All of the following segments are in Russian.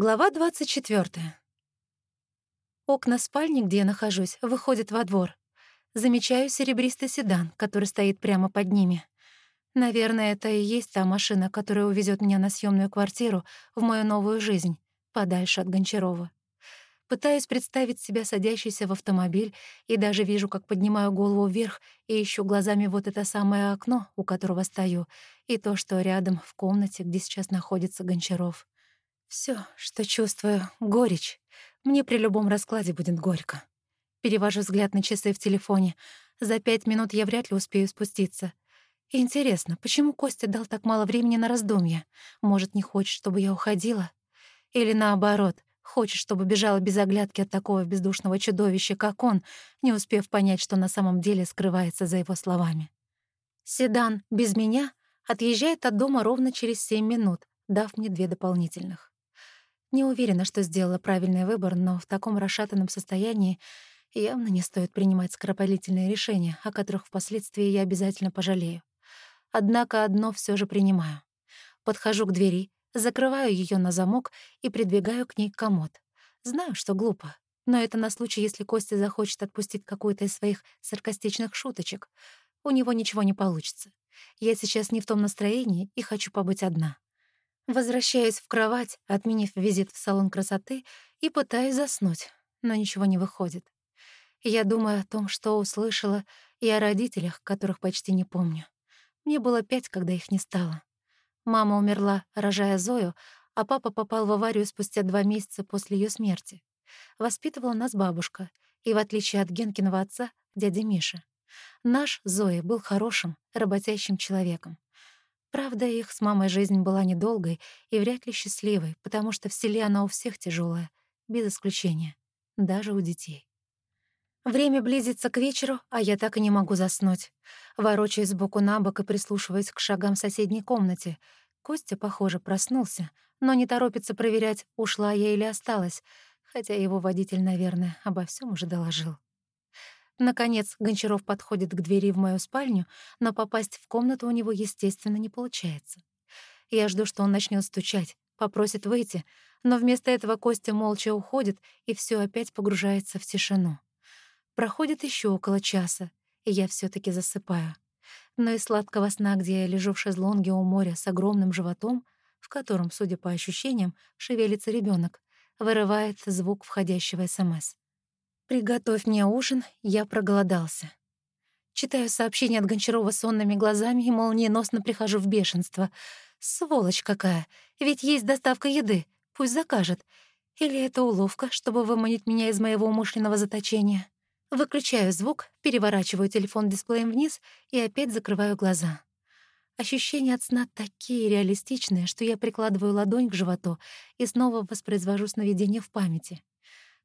Глава 24. Окна спальни, где я нахожусь, выходят во двор. Замечаю серебристый седан, который стоит прямо под ними. Наверное, это и есть та машина, которая увезет меня на съемную квартиру в мою новую жизнь, подальше от Гончарова. Пытаюсь представить себя садящейся в автомобиль и даже вижу, как поднимаю голову вверх и ищу глазами вот это самое окно, у которого стою, и то, что рядом, в комнате, где сейчас находится Гончаров. Все, что чувствую, — горечь. Мне при любом раскладе будет горько. Перевожу взгляд на часы в телефоне. За пять минут я вряд ли успею спуститься. Интересно, почему Костя дал так мало времени на раздумья? Может, не хочет, чтобы я уходила? Или наоборот, хочет, чтобы бежала без оглядки от такого бездушного чудовища, как он, не успев понять, что на самом деле скрывается за его словами. Седан без меня отъезжает от дома ровно через семь минут, дав мне две дополнительных. Не уверена, что сделала правильный выбор, но в таком расшатанном состоянии явно не стоит принимать скоропалительные решения, о которых впоследствии я обязательно пожалею. Однако одно все же принимаю. Подхожу к двери, закрываю ее на замок и придвигаю к ней комод. Знаю, что глупо, но это на случай, если Костя захочет отпустить какую-то из своих саркастичных шуточек. У него ничего не получится. Я сейчас не в том настроении и хочу побыть одна. Возвращаюсь в кровать, отменив визит в салон красоты, и пытаюсь заснуть, но ничего не выходит. Я думаю о том, что услышала, и о родителях, которых почти не помню. Мне было пять, когда их не стало. Мама умерла, рожая Зою, а папа попал в аварию спустя два месяца после ее смерти. Воспитывала нас бабушка, и, в отличие от Генкиного отца, дядя Миша. Наш Зоя был хорошим, работящим человеком. Правда, их с мамой жизнь была недолгой и вряд ли счастливой, потому что в селе она у всех тяжелая, без исключения, даже у детей. Время близится к вечеру, а я так и не могу заснуть. Ворочаюсь сбоку на бок и прислушиваюсь к шагам в соседней комнате. Костя, похоже, проснулся, но не торопится проверять, ушла я или осталась, хотя его водитель, наверное, обо всем уже доложил. Наконец, Гончаров подходит к двери в мою спальню, но попасть в комнату у него, естественно, не получается. Я жду, что он начнет стучать, попросит выйти, но вместо этого Костя молча уходит, и все опять погружается в тишину. Проходит еще около часа, и я все таки засыпаю. Но из сладкого сна, где я лежу в шезлонге у моря с огромным животом, в котором, судя по ощущениям, шевелится ребенок, вырывает звук входящего СМС. «Приготовь мне ужин, я проголодался». Читаю сообщение от Гончарова сонными глазами и молниеносно прихожу в бешенство. Сволочь какая! Ведь есть доставка еды. Пусть закажет. Или это уловка, чтобы выманить меня из моего умышленного заточения? Выключаю звук, переворачиваю телефон дисплеем вниз и опять закрываю глаза. Ощущения от сна такие реалистичные, что я прикладываю ладонь к животу и снова воспроизвожу сновидение в памяти.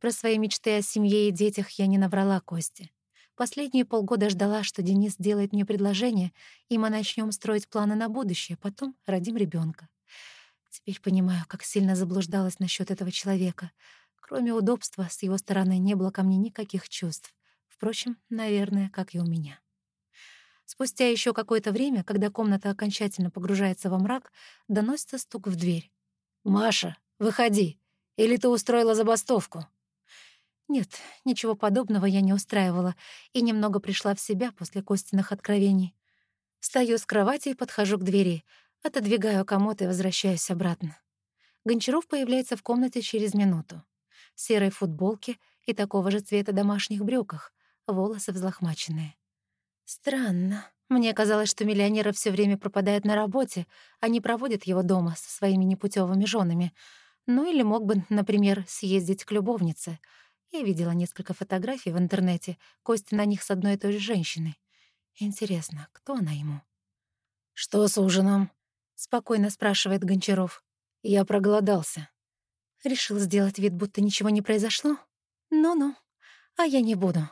Про свои мечты о семье и детях я не наврала Косте. Последние полгода ждала, что Денис сделает мне предложение, и мы начнем строить планы на будущее, потом родим ребенка. Теперь понимаю, как сильно заблуждалась насчет этого человека. Кроме удобства, с его стороны не было ко мне никаких чувств. Впрочем, наверное, как и у меня. Спустя еще какое-то время, когда комната окончательно погружается во мрак, доносится стук в дверь. «Маша, выходи! Или ты устроила забастовку?» Нет, ничего подобного я не устраивала и немного пришла в себя после Костиных откровений. Встаю с кровати и подхожу к двери, отодвигаю комод и возвращаюсь обратно. Гончаров появляется в комнате через минуту. В серой футболке и такого же цвета домашних брюках, волосы взлохмаченные. Странно. Мне казалось, что миллионеры все время пропадают на работе, а не проводят его дома со своими непутевыми женами. Ну или мог бы, например, съездить к любовнице — я видела несколько фотографий в интернете, Костя на них с одной и той же женщиной. Интересно, кто она ему? «Что с ужином?» — спокойно спрашивает Гончаров. «Я проголодался». Решил сделать вид, будто ничего не произошло? Ну-ну, а я не буду.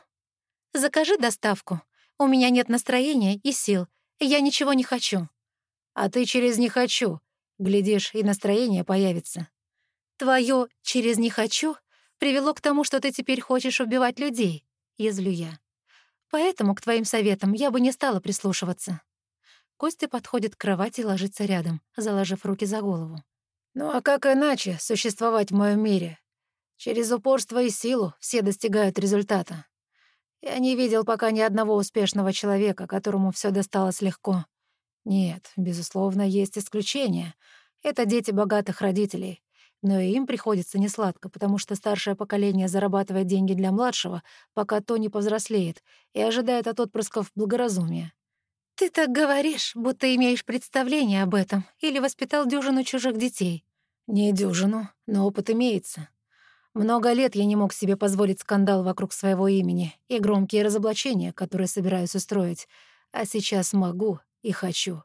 «Закажи доставку. У меня нет настроения и сил. Я ничего не хочу». «А ты через «не хочу». Глядишь, и настроение появится». «Твоё «через не хочу» привело к тому, что ты теперь хочешь убивать людей», — язвлю я. «Поэтому к твоим советам я бы не стала прислушиваться». Костя подходит к кровати и ложится рядом, заложив руки за голову. Ну а как иначе существовать в моем мире? Через упорство и силу все достигают результата. Я не видел пока ни одного успешного человека, которому все досталось легко. Нет, безусловно, есть исключения. Это дети богатых родителей. Но и им приходится несладко, потому что старшее поколение зарабатывает деньги для младшего, пока то не повзрослеет, и ожидает от отпрысков благоразумия. «Ты так говоришь, будто имеешь представление об этом или воспитал дюжину чужих детей». «Не дюжину, но опыт имеется. Много лет я не мог себе позволить скандал вокруг своего имени и громкие разоблачения, которые собираюсь устроить, а сейчас могу и хочу.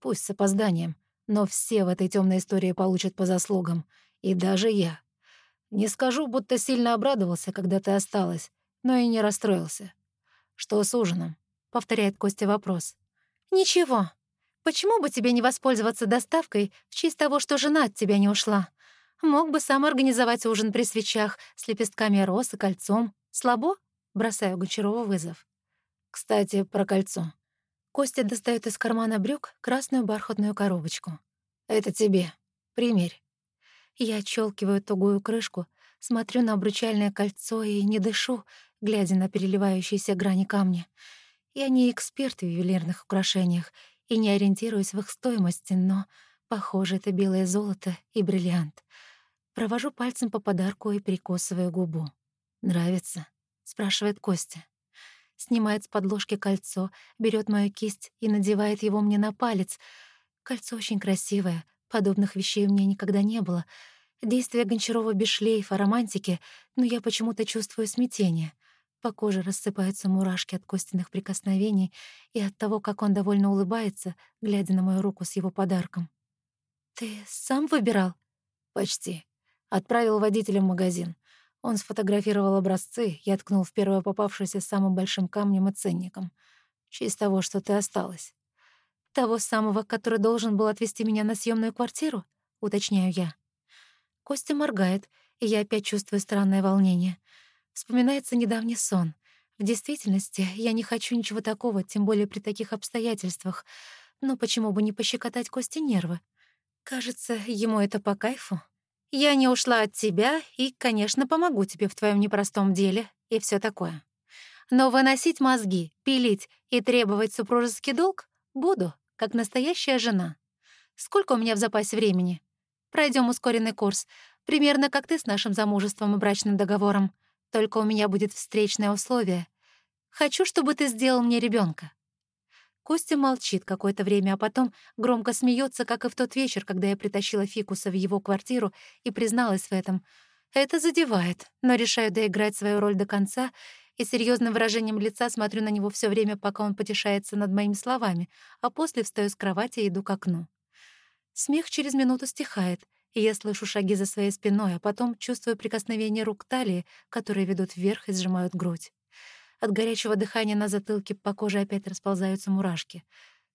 Пусть с опозданием, но все в этой темной истории получат по заслугам, и даже я. Не скажу, будто сильно обрадовался, когда ты осталась, но и не расстроился. «Что с ужином?» — повторяет Костя вопрос. «Ничего. Почему бы тебе не воспользоваться доставкой в честь того, что жена от тебя не ушла? Мог бы сам организовать ужин при свечах с лепестками роз и кольцом. Слабо?» — бросаю Гончарову вызов. «Кстати, про кольцо». Костя достает из кармана брюк красную бархатную коробочку. «Это тебе. Примерь». Я отщелкиваю тугую крышку, смотрю на обручальное кольцо и не дышу, глядя на переливающиеся грани камня. Я не эксперт в ювелирных украшениях и не ориентируюсь в их стоимости, но, похоже, это белое золото и бриллиант. Провожу пальцем по подарку и прикосываю губу. «Нравится?» — спрашивает Костя. Снимает с подложки кольцо, берет мою кисть и надевает его мне на палец. Кольцо очень красивое, подобных вещей у меня никогда не было. Действие Гончарова без шлейфа, романтики, но я почему-то чувствую смятение — по коже рассыпаются мурашки от костяных прикосновений и от того, как он довольно улыбается, глядя на мою руку с его подарком. «Ты сам выбирал?» «Почти. Отправил водителя в магазин. Он сфотографировал образцы и откнул в первое попавшееся самым большим камнем и ценником. Честь того, что ты осталась. Того самого, который должен был отвезти меня на съемную квартиру?» — уточняю я. Костя моргает, и я опять чувствую странное волнение — Вспоминается недавний сон. В действительности, я не хочу ничего такого, тем более при таких обстоятельствах. Но почему бы не пощекотать кости нервы? Кажется, ему это по кайфу. Я не ушла от тебя и, конечно, помогу тебе в твоем непростом деле и все такое. Но выносить мозги, пилить и требовать супружеский долг буду, как настоящая жена. Сколько у меня в запасе времени? Пройдем ускоренный курс, примерно как ты с нашим замужеством и брачным договором. Только у меня будет встречное условие. Хочу, чтобы ты сделал мне ребенка. Костя молчит какое-то время, а потом громко смеется, как и в тот вечер, когда я притащила Фикуса в его квартиру и призналась в этом. Это задевает, но решаю доиграть свою роль до конца и серьезным выражением лица смотрю на него все время, пока он потешается над моими словами, а после встаю с кровати и иду к окну. Смех через минуту стихает, и я слышу шаги за своей спиной, а потом чувствую прикосновение рук талии, которые ведут вверх и сжимают грудь. От горячего дыхания на затылке по коже опять расползаются мурашки.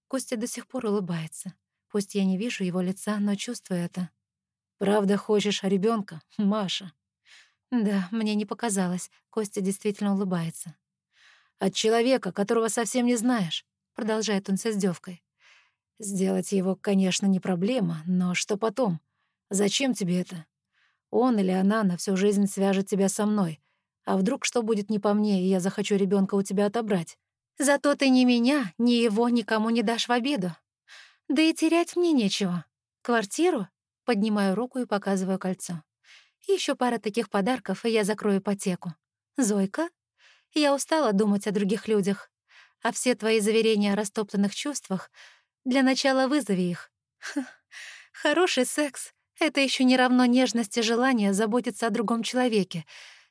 Костя до сих пор улыбается. Пусть я не вижу его лица, но чувствую это. «Правда хочешь ребенка, Маша?» Да, мне не показалось. Костя действительно улыбается. «От человека, которого совсем не знаешь», — продолжает он с издевкой. «Сделать его, конечно, не проблема, но что потом? Зачем тебе это? Он или она на всю жизнь свяжет тебя со мной. А вдруг что будет не по мне, и я захочу ребенка у тебя отобрать? Зато ты ни меня, ни его никому не дашь в обиду. Да и терять мне нечего. Квартиру? Поднимаю руку и показываю кольцо. Еще пара таких подарков, и я закрою ипотеку. Зойка? Я устала думать о других людях. А все твои заверения о растоптанных чувствах — для начала вызови их. Хороший секс это еще не равно нежности желания заботиться о другом человеке,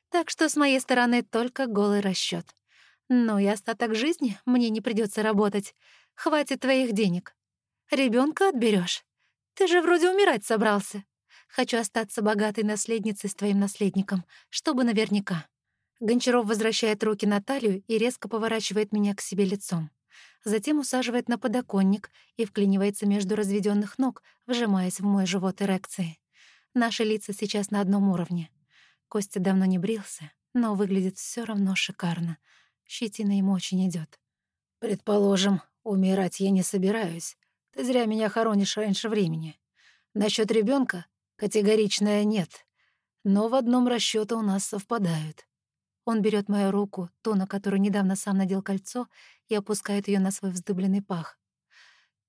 так что с моей стороны только голый расчет. Ну и остаток жизни мне не придется работать. Хватит твоих денег. Ребенка отберешь. Ты же вроде умирать собрался. Хочу остаться богатой наследницей с твоим наследником, чтобы наверняка. Гончаров возвращает руки на талию и резко поворачивает меня к себе лицом затем усаживает на подоконник и вклинивается между разведённых ног, вжимаясь в мой живот эрекции. Наши лица сейчас на одном уровне. Костя давно не брился, но выглядит всё равно шикарно. Щетина ему очень идёт. «Предположим, умирать я не собираюсь. Ты зря меня хоронишь раньше времени. Насчёт ребёнка Категоричное «нет». Но в одном расчёты у нас совпадают. Он берет мою руку, ту, на которую недавно сам надел кольцо, и опускает ее на свой вздыбленный пах.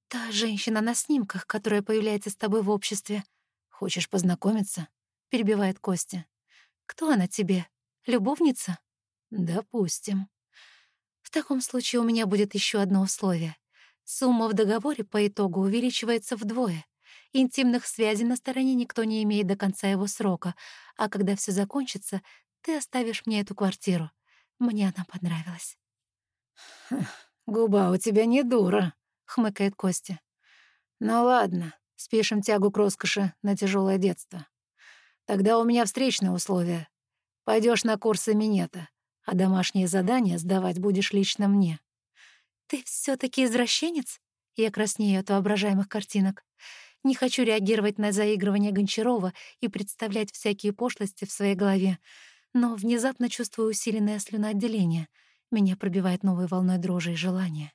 «Та женщина на снимках, которая появляется с тобой в обществе. Хочешь познакомиться?» — перебивает Костя. «Кто она тебе? Любовница?» «Допустим». «В таком случае у меня будет еще одно условие. Сумма в договоре по итогу увеличивается вдвое. Интимных связей на стороне никто не имеет до конца его срока, а когда все закончится, ты оставишь мне эту квартиру. Мне она понравилась». «Губа у тебя не дура», — хмыкает Костя. «Ну ладно, спишем тягу к роскоши на тяжелое детство. Тогда у меня встречное условие. Пойдешь на курсы минета, а домашние задания сдавать будешь лично мне». «Ты все таки извращенец?» Я краснею от воображаемых картинок. Не хочу реагировать на заигрывание Гончарова и представлять всякие пошлости в своей голове, но внезапно чувствую усиленное слюноотделение. Меня пробивает новой волной дрожи и желания.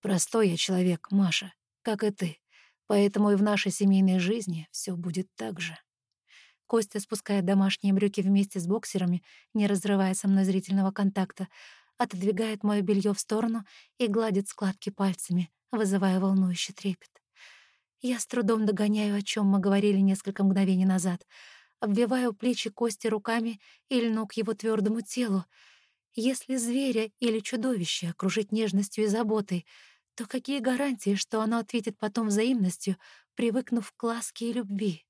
Простой я человек, Маша, как и ты. Поэтому и в нашей семейной жизни все будет так же. Костя спускает домашние брюки вместе с боксерами, не разрывая со мной зрительного контакта, отодвигает моё белье в сторону и гладит складки пальцами, вызывая волнующий трепет. Я с трудом догоняю, о чем мы говорили несколько мгновений назад, обвиваю плечи Кости руками и льну к его твердому телу. Если зверя или чудовище окружить нежностью и заботой, то какие гарантии, что оно ответит потом взаимностью, привыкнув к ласке и любви?